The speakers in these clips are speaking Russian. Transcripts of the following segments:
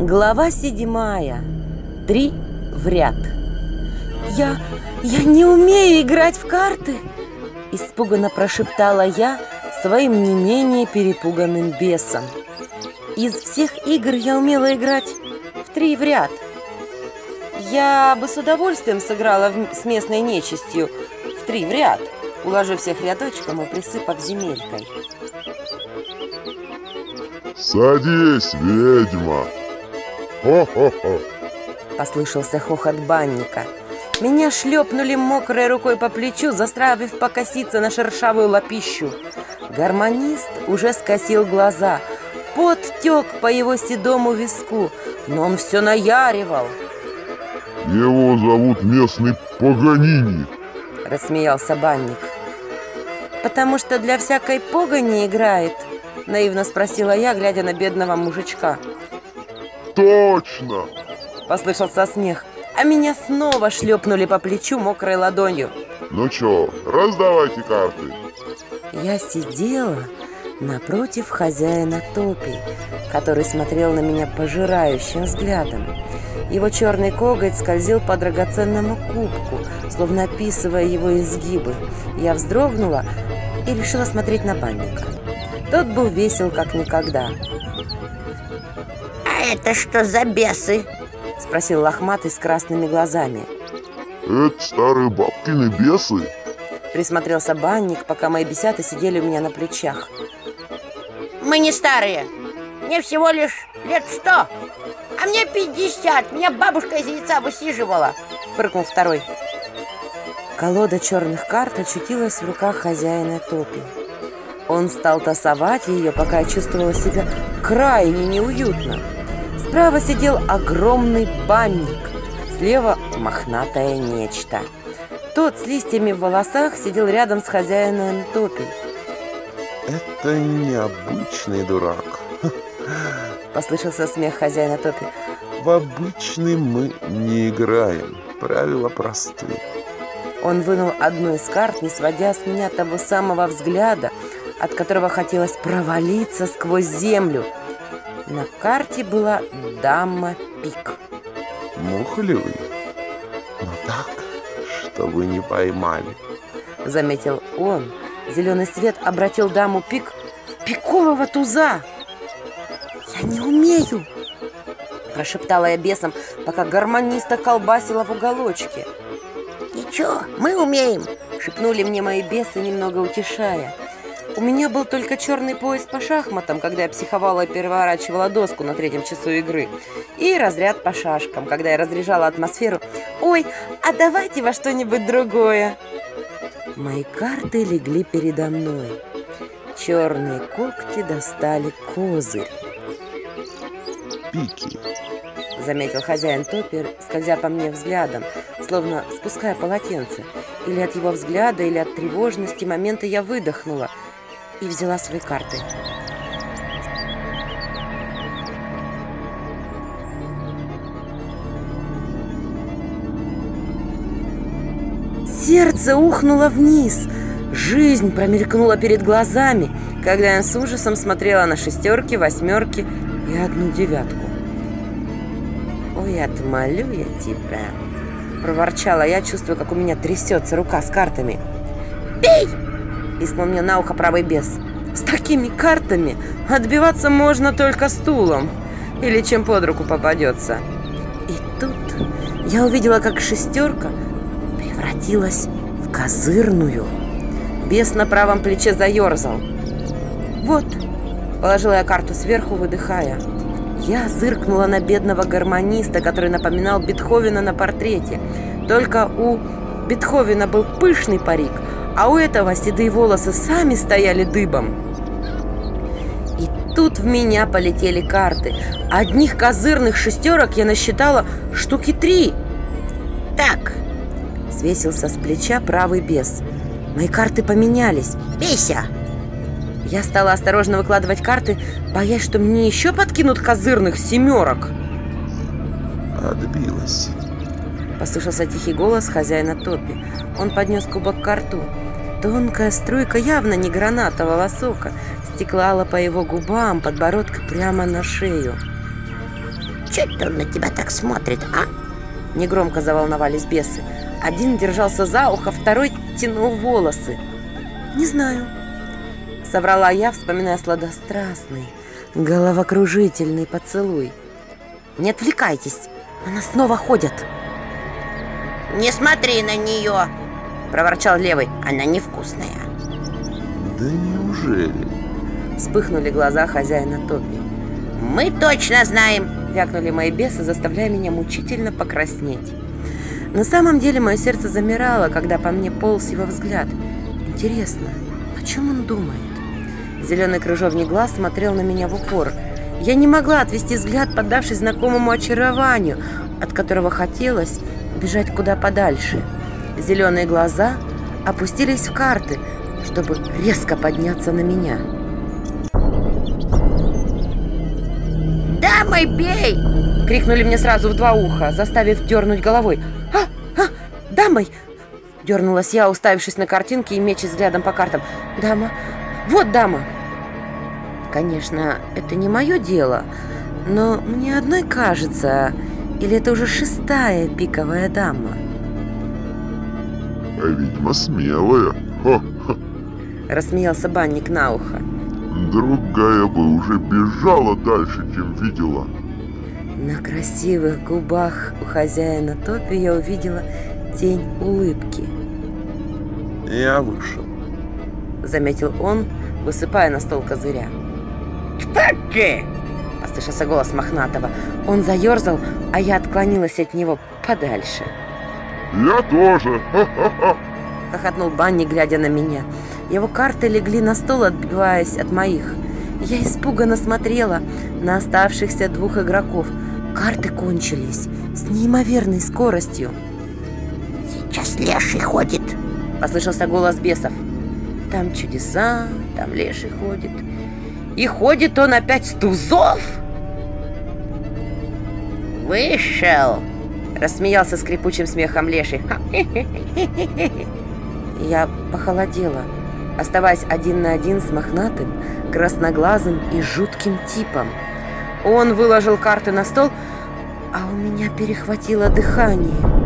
Глава седьмая. Три в ряд. Я... я не умею играть в карты, испуганно прошептала я своим не менее перепуганным бесом. Из всех игр я умела играть в три в ряд. Я бы с удовольствием сыграла в- с местной нечистью в три в ряд, уложив всех рядочком и присыпав земелькой. Садись, ведьма. Хо-хо-хо. Послышался хохот банника. Меня шлепнули мокрой рукой по плечу, заставив покоситься на шершавую лапищу. Гармонист уже скосил глаза. Пот тек по его седому виску, но он все наяривал. Его зовут местный Паганини. Рассмеялся банник. «Потому что для всякой погони играет?» Наивно спросила я, глядя на бедного мужичка. Точно. Послышался смех, а меня снова шлепнули по плечу мокрой ладонью. Ну чё, раздавайте карты. Я сидела напротив хозяина топи, который смотрел на меня пожирающим взглядом. Его черный коготь скользил по драгоценному кубку, словно описывая его изгибы. Я вздрогнула и решила смотреть на банника. Тот был весел, как никогда. Это что за бесы? Спросил лохматый с красными глазами. Это старые бабкины бесы. Присмотрелся банник, пока мои бесята сидели у меня на плечах. Мы не старые. Мне всего лишь лет сто. А мне 50. Меня бабушка из яйца высиживала. Фыркнул второй. Колода черных карт очутилась в руках хозяина топи. Он стал тасовать ее, пока я чувствовала себя крайне неуютно. Справа сидел огромный банник, слева мохнатое нечто. Тот с листьями в волосах сидел рядом с хозяином топи. Это необычный дурак. Послышался смех хозяина топи. В обычный мы не играем. Правила просты. Он вынул одну из карт, не сводя с меня того самого взгляда, от которого хотелось провалиться сквозь землю. На карте была дама пик. Мухлюй. Но так, что вы не поймали. Заметил он. Зеленый свет обратил даму пик в пикового туза. «Я не умею!» Прошептала я бесом, пока гармониста колбасила в уголочке. Ничего, мы умеем. Шепнули мне мои бесы, немного утешая. У меня был только черный пояс по шахматам, когда я психовала и переворачивала доску на третьем часу игры. И разряд по шашкам, когда я разряжала атмосферу. «Ой, а давайте во что-нибудь другое!» Мои карты легли передо мной. Черные когти достали козырь. Пики. Заметил хозяин топер, скользя по мне взглядом, словно спуская полотенце. Или от его взгляда, или от тревожности момента я выдохнула и взяла свои карты. Сердце ухнуло вниз. Жизнь промелькнула перед глазами, когда я с ужасом смотрела на шестерки, восьмерки и одну девятку. «Ой, отмолю я тебя!» Проворчала я, чувствуя, как у меня трясется рука с картами. «Бей!» – пискнул мне на ухо правый бес. «С такими картами отбиваться можно только стулом или чем под руку попадется». И тут я увидела, как шестерка превратилась в козырную. Бес на правом плече заерзал. «Вот!» – положила я карту сверху, выдыхая. Я зыркнула на бедного гармониста, который напоминал Бетховена на портрете. Только у Бетховена был пышный парик, а у этого седые волосы сами стояли дыбом. И тут в меня полетели карты. Одних козырных шестерок я насчитала штуки три. Так, Свесился с плеча правый бес. Мои карты поменялись. бейся. Я стала осторожно выкладывать карты, боясь, что мне еще подкинут козырных семерок. Отбилась. Послышался тихий голос хозяина Топи. Он поднес кубок к рту. Тонкая струйка, явно не гранатового сока, стеклала по его губам, подбородка прямо на шею. Че это он на тебя так смотрит, а? Негромко заволновались бесы. Один держался за ухо, второй тянул волосы. «Не знаю», — соврала я, вспоминая сладострастный, головокружительный поцелуй. «Не отвлекайтесь, она снова ходит», Не смотри на нее, — проворчал левый. она невкусная. Да неужели? Вспыхнули глаза хозяина Топи. Мы точно знаем. Вякнули мои бесы, заставляя меня мучительно покраснеть. На самом деле мое сердце замирало, когда по мне полз его взгляд. Интересно, о чем он думает? Зеленый крыжовник глаз смотрел на меня в упор. Я не могла отвести взгляд, поддавшись знакомому очарованию, от которого хотелось бежать куда подальше. Зеленые глаза опустились в карты, чтобы резко подняться на меня. Дамой бей! Крикнули мне сразу в два уха, заставив дернуть головой. «А! А! Дамой!» Дернулась я, уставившись на картинки и меча взглядом по картам. «Дама! Вот дама!» Конечно, это не мое дело, но мне одной кажется, или это уже шестая пиковая дама. А ведьма смелая. Ха, Рассмеялся банник на ухо. другая бы уже бежала дальше, чем видела. На красивых губах у хозяина Топи я увидела тень улыбки. Я вышел. Заметил он, высыпая на стол козыря. Ты? Послышался голос Мохнатого. Он заерзал, а я отклонилась от него подальше. Я тоже. Ха-ха-ха. Хохотнул Банни, глядя на меня. Его карты легли на стол, отбиваясь от моих. Я испуганно смотрела на оставшихся двух игроков. Карты кончились с неимоверной скоростью. Сейчас леший ходит. Послышался голос бесов. Там чудеса, там леший ходит. И ходит он опять с тузов? Вышел. Рассмеялся скрипучим смехом леший. Я похолодела, оставаясь один на один с мохнатым, красноглазым и жутким типом. Он выложил карты на стол, а у меня перехватило дыхание.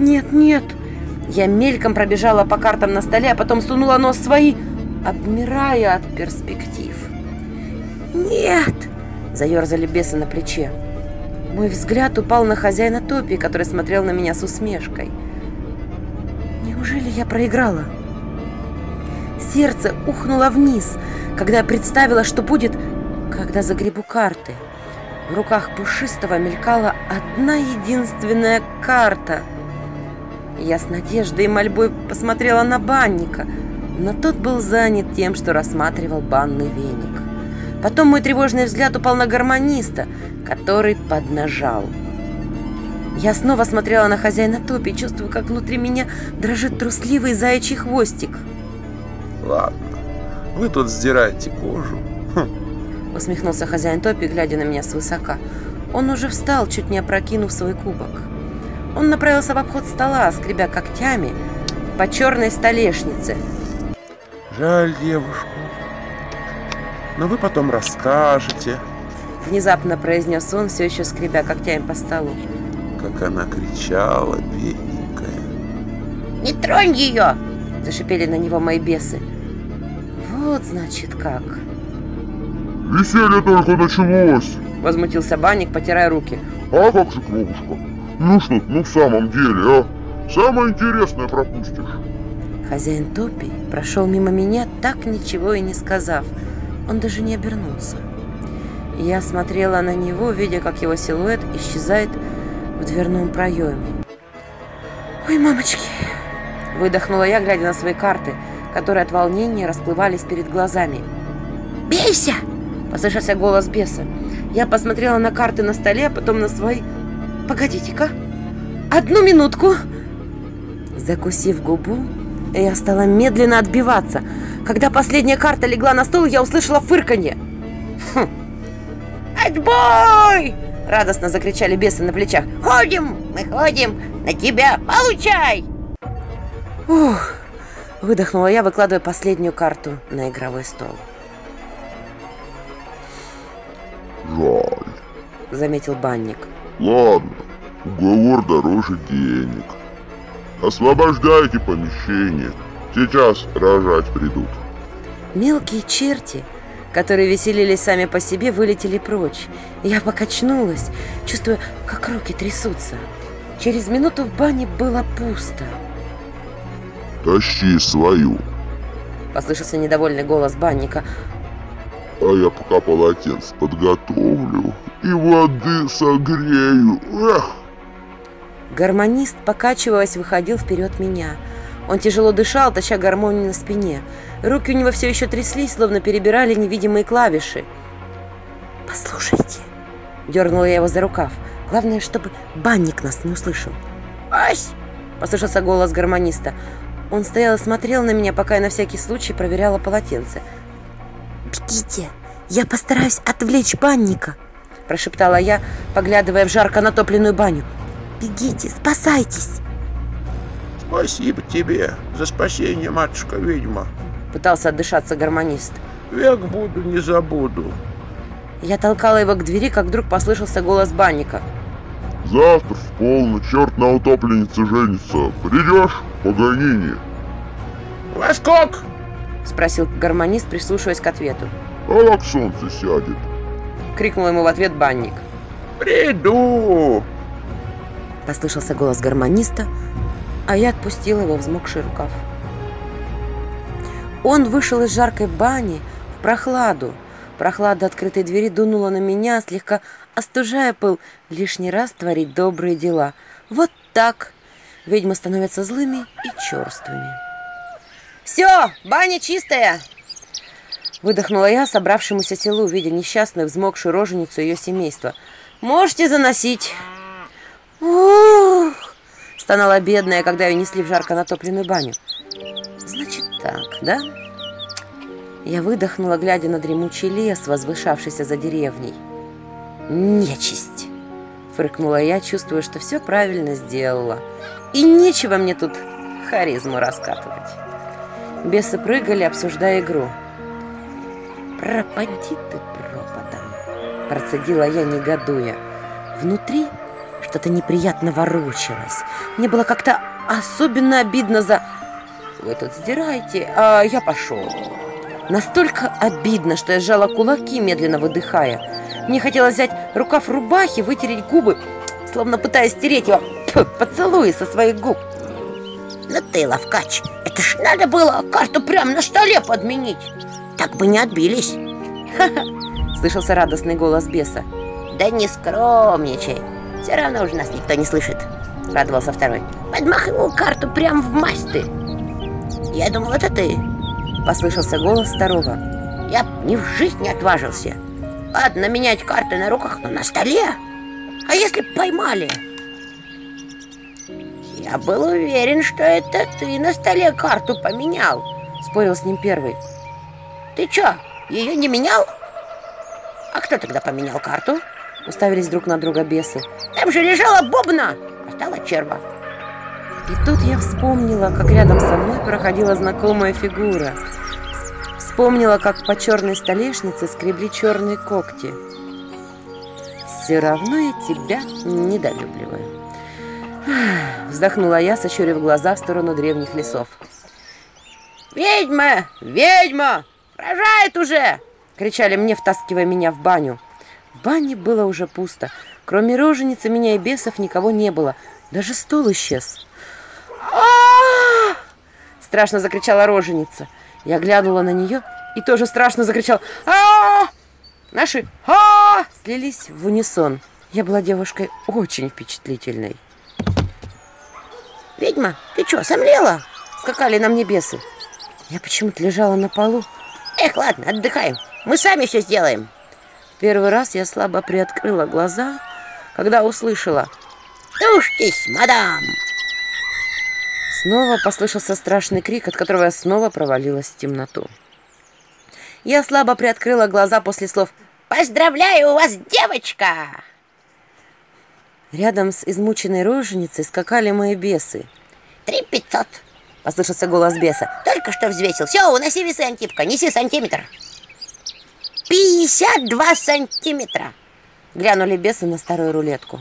Нет, нет. Я мельком пробежала по картам на столе, а потом сунула нос свои, обмирая от перспектив. Нет! Заерзали бесы на плече. Мой взгляд упал на хозяина Топи, который смотрел на меня с усмешкой. Неужели я проиграла? Сердце ухнуло вниз, когда я представила, что будет, когда загребу карты. В руках Пушистого мелькала одна единственная карта. Я с надеждой и мольбой посмотрела на банника, но тот был занят тем, что рассматривал банный веник. Потом мой тревожный взгляд упал на гармониста, который поднажал. Я снова смотрела на хозяина Топи, чувствую, как внутри меня дрожит трусливый заячий хвостик. Ладно, вы тут сдираете кожу. Хм, Усмехнулся хозяин Топи, глядя на меня свысока. Он уже встал, чуть не опрокинув свой кубок. Он направился в обход стола, скребя когтями по черной столешнице. жаль девушку. Но вы потом расскажете, Внезапно произнес он, все еще скребя когтями по столу. как она кричала, бедненькая. Не тронь ее. Зашипели на него мои бесы. Вот, значит, как. Веселье только началось. Возмутился банник, потирая руки. А как же, кровушка? Ну что, ну в самом деле, а? Самое интересное пропустишь. Хозяин Топи прошел мимо меня, так ничего и не сказав. Он даже не обернулся. Я смотрела на него, видя, как его силуэт исчезает в дверном проеме. «Ой, мамочки!» Выдохнула я, глядя на свои карты, которые от волнения расплывались перед глазами. Бейся. Послышался голос беса. Я посмотрела на карты на столе, а потом на свои. Погодите-ка. Одну минутку. Закусив губу, я стала медленно отбиваться. Когда последняя карта легла на стол, я услышала фырканье. Хм. Отбой! Радостно закричали бесы на плечах. Ходим, мы ходим. На тебя. Получай. Ух, Выдохнула я, выкладывая последнюю карту на игровой стол. Жаль. Заметил банник. Ладно, уговор дороже денег. Освобождайте помещение. Сейчас рожать придут. Мелкие черти, которые веселились сами по себе, вылетели прочь. Я покачнулась, чувствуя, как руки трясутся. Через минуту в бане было пусто. Тащи свою. Послышался недовольный голос банника. А я пока полотенце подготовлю и воды согрею. Эх! Гармонист, покачиваясь, выходил вперед меня. Он тяжело дышал, таща гармонию на спине. Руки у него все еще тряслись, словно перебирали невидимые клавиши. «Послушайте», — дернула я его за рукав. «Главное, чтобы банник нас не услышал». Ась! — послышался голос гармониста. Он стоял и смотрел на меня, пока я на всякий случай проверяла полотенце. «Бегите! Я постараюсь отвлечь банника!» – прошептала я, поглядывая в жарко натопленную баню. «Бегите, спасайтесь!» Спасибо тебе за спасение, матушка-ведьма. Пытался отдышаться гармонист. Век буду, не забуду. Я толкала его к двери, как вдруг послышался голос банника. Завтра в полночь черт на утопленнице женится. Придешь? Погонини. Во скок? – спросил гармонист, прислушиваясь к ответу. А как солнце сядет? Крикнул ему в ответ банник. Приду. Послышался голос гармониста, а я отпустила его взмокший рукав. Он вышел из жаркой бани в прохладу. Прохлада открытой двери дунула на меня, слегка остужая пыл, лишний раз творить добрые дела. Вот так ведьмы становятся злыми и черствыми. «Все, баня чистая!» Выдохнула я собравшемуся селу, видя несчастную взмокшую роженицу ее семейства. «Можете заносить!» «Ух!» — стонала бедная, когда ее несли в жарко натопленную баню. «Значит так, да?» Я выдохнула, глядя на дремучий лес, возвышавшийся за деревней. «Нечисть!» — фыркнула я, чувствуя, что все правильно сделала. «И нечего мне тут харизму раскатывать!» Бесы прыгали, обсуждая игру. «Пропади ты пропадом!» – процедила я, негодуя. Внутри что-то неприятно ворочалось. Мне было как-то особенно обидно за... «Вы тут сдирайте, а я пошел». Настолько обидно, что я сжала кулаки, медленно выдыхая. Мне хотелось взять рукав рубахи, вытереть губы, словно пытаясь стереть его поцелуи со своих губ. Ну ты, ловкач, это ж надо было карту прямо на столе подменить. Так бы не отбились. Ха-ха, слышался радостный голос беса. Да не скромничай. Все равно уже нас никто не слышит. Радовался второй. Подмахивал карту прямо в масть ты. Я думал, это ты. Послышался голос второго. Я б ни в жизнь не отважился. Ладно, менять карты на руках, но на столе. А если б поймали? Я был уверен, что это ты на столе карту поменял. Спорил с ним первый. Ты чё, ее не менял? А кто тогда поменял карту? Уставились друг на друга бесы. Там же лежала бобна, а стала черва. И тут я вспомнила, как рядом со мной проходила знакомая фигура. Вспомнила, как по черной столешнице скребли черные когти. Все равно я тебя недолюбливаю. Вздохнула я, сощурив глаза в сторону древних лесов. «Ведьма! Ведьма! Рожает уже!» Кричали мне, втаскивая меня в баню. В бане было уже пусто. Кроме роженицы меня и бесов никого не было. Даже стол исчез. а Страшно закричала роженица. Я глянула на нее и тоже страшно закричала. а Наши а слились в унисон. Я была девушкой очень впечатлительной. «Ведьма, ты что, сомлела?» Скакали на мне бесы. Я почему-то лежала на полу. «Эх, ладно, отдыхаем. Мы сами все сделаем». Первый раз я слабо приоткрыла глаза, когда услышала «Тушьтесь, мадам!» Снова послышался страшный крик, от которого я снова провалилась в темноту. Я слабо приоткрыла глаза после слов «Поздравляю, у вас девочка!» Рядом с измученной роженицей скакали мои бесы. «Три пятьсот! Послышался голос беса. Только что взвесил. Все, уноси весы, Антипка, неси сантиметр. 52 сантиметра. Глянули бесы на старую рулетку.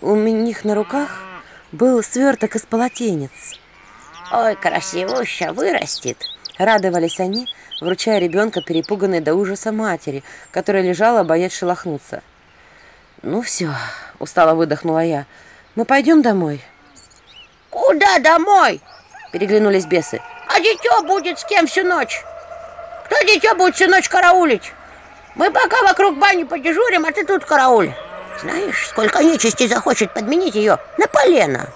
У них на руках был сверток из полотенец. Ой, красивуща, вырастет. Радовались они, вручая ребенка перепуганной до ужаса матери, которая лежала, боясь шелохнуться. «Ну все», — устало выдохнула я, — «мы пойдем домой?» Куда домой? Переглянулись бесы. А дитё будет с кем всю ночь? Кто дитё будет всю ночь караулить? Мы пока вокруг бани подежурим, а ты тут карауль. Знаешь, сколько нечисти захочет подменить ее на полено.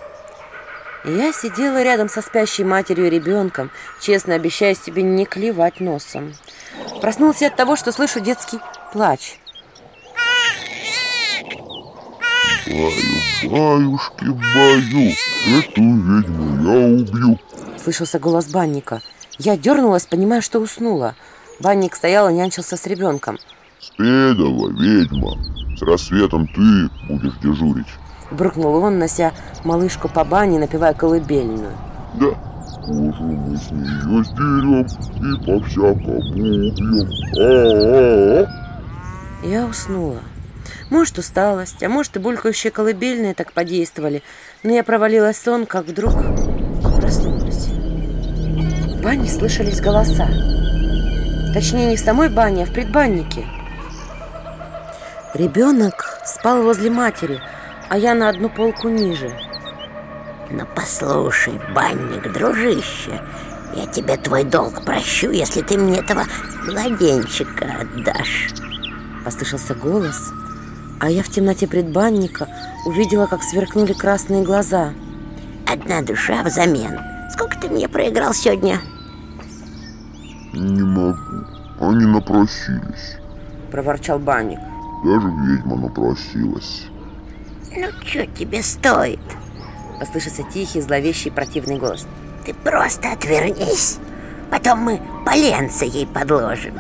Я сидела рядом со спящей матерью и ребенком, честно обещая себе не клевать носом. Проснулась я от того, что слышу детский плач. Баю, баюшки, баю, эту ведьму я убью. Слышался голос банника. Я дернулась, понимая, что уснула. Банник стоял и нянчился с ребенком. Спедова, ведьма, с рассветом ты будешь дежурить. Брыкнул он, нося малышку по бане, напевая колыбельную. Да, кожу мы с нее сдерем и по-всякому убьем. А-а-а. Я уснула. Может, усталость, а может, и булькающие колыбельные так подействовали. Но я провалилась в сон, как вдруг проснулась. В бане слышались голоса. Точнее, не в самой бане, а в предбаннике. Ребенок спал возле матери, а я на одну полку ниже. Ну послушай, банник, дружище, я тебе твой долг прощу, если ты мне этого младенчика отдашь. Послышался голос, а я в темноте предбанника увидела, как сверкнули красные глаза. Одна душа взамен. Сколько ты мне проиграл сегодня? Не могу, они напросились. Проворчал банник. Даже ведьма напросилась. Ну, что тебе стоит? Послышался тихий, зловещий, противный голос. Ты просто отвернись. Потом мы поленца ей подложим.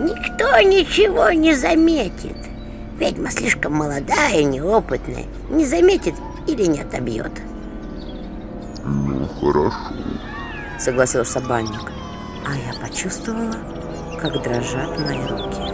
Никто ничего не заметит. Ведьма слишком молодая, неопытная. Не заметит или не отобьет. Ну, хорошо. Согласился банник. А я почувствовала, как дрожат мои руки.